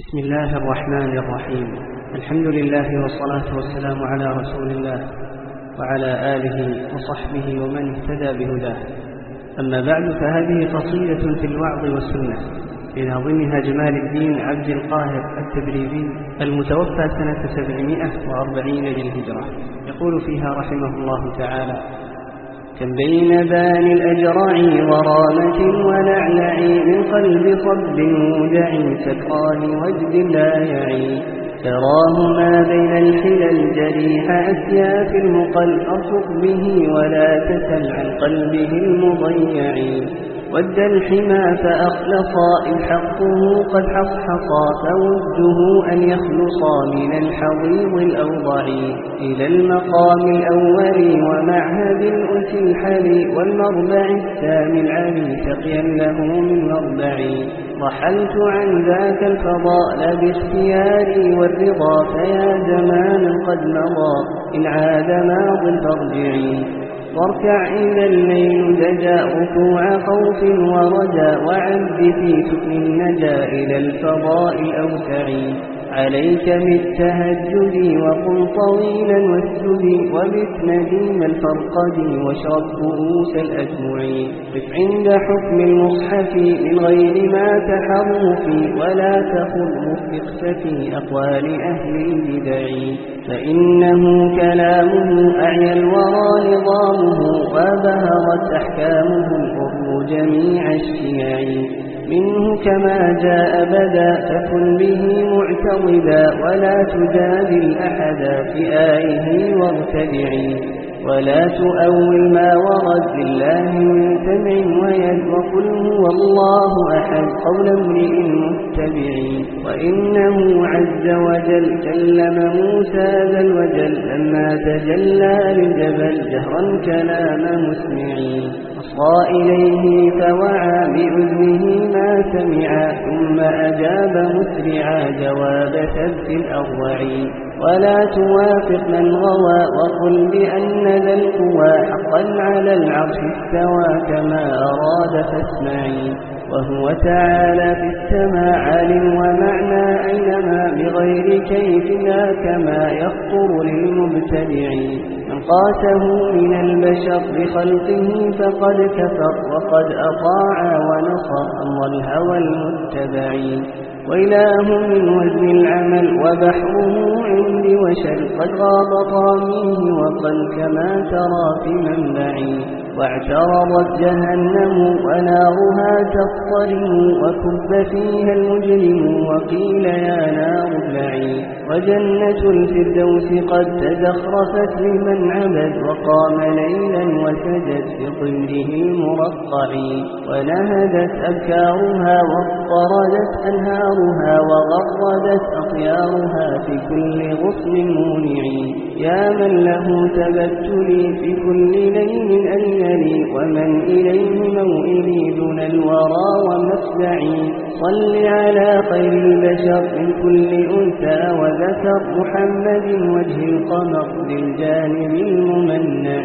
بسم الله الرحمن الرحيم. الحمد لله والصلاة والسلام على رسول الله وعلى آله وصحبه ومن اهتدى بهداه. أما بعد فهذه قصيدة في الوعظ والسنة. لناظمها جمال الدين عبد القاهر التبريزي المتوفى سنة سبعمائة وأربعين للهجرة. يقول فيها رحمه الله تعالى كم بين بان الأجرع ورامة ونعنع من قلب صب مودع سكران وجد لا يعي. تراه ما بين الحلى الجريح أسياف المقل أرفق به ولا تسل عن قلبه المضيع. ود الحمى فأخلصا إن حقه قد حصحصا فوده أن يخلصا من الحضيض الأوضع إلى المقام الأول ومعهد الأنس الحلي والمربع السامي العلي سقيا له من مربع رحلت عن ذاك الفضاء باختياري والرضا فيا زمان قد مضى إن عاد ماض فارجعي واركع إذا الليل دجا ركوع خوف ورجا وعد في سكن النجا إلى الفضاء الأوسع عليك بالتهجد وقل طويلا واسجد وبت نديم الفرقد واشرب كؤوس الأجمع. قف عند حكم المصحف من غير ما تحرف ولا مفق في أقوال أهل البدع. فإنه كلامه أعيا الورى نظامه وبهرت أحكامه الأرض جميع الشيع منه كما جاء بدا فكن به معتضدا ولا تجادل أحدا في آيه وارتدعي. ولا تؤول ما ورد لله من سمع ويد وقل هو الله أحد قول امرئ متبع. وإنه عز وجل كلم موسى ذا الوجل لما تجلى للجبل جهرا كلام مسمعين أصغى إليه بأذنه ما سمع ثم أجاب مسرعا جواب ثبت الأضوع. ولا توافق من غوى وقل بأن ذا القوى حقا على العرش استوى كما فاسمعي وهو تعالى في السماء عالم ومعنى أينما بغير كيف لا كما يخطر للمبتدع من قاته من البشر بخلقه فقد كفر وقد أطاع ونصر أمر الهوى المتبع وإله من وزن العمل وبحره عندي وشل قد غاب طاميه وقل كما ترى في منبعي واعترضت جهنم ونارها تضطرم وكب فيها المجرم وقيل يا نار ابلعي. وجنة الفردوس قد تزخرفت لمن عبد وقام ليلا وسجد في ظله المرقع ونهدت أبكارها واضطردت أنهارها وغردت أطيارها في كل غصن مونع. يا من له تبتلي في كل ليل أنني ومن إليه موئلي دون الورى ومفزعي. صل على خير البشر من كل أنثى وذكر محمد وجه القمر للجانب الممنع.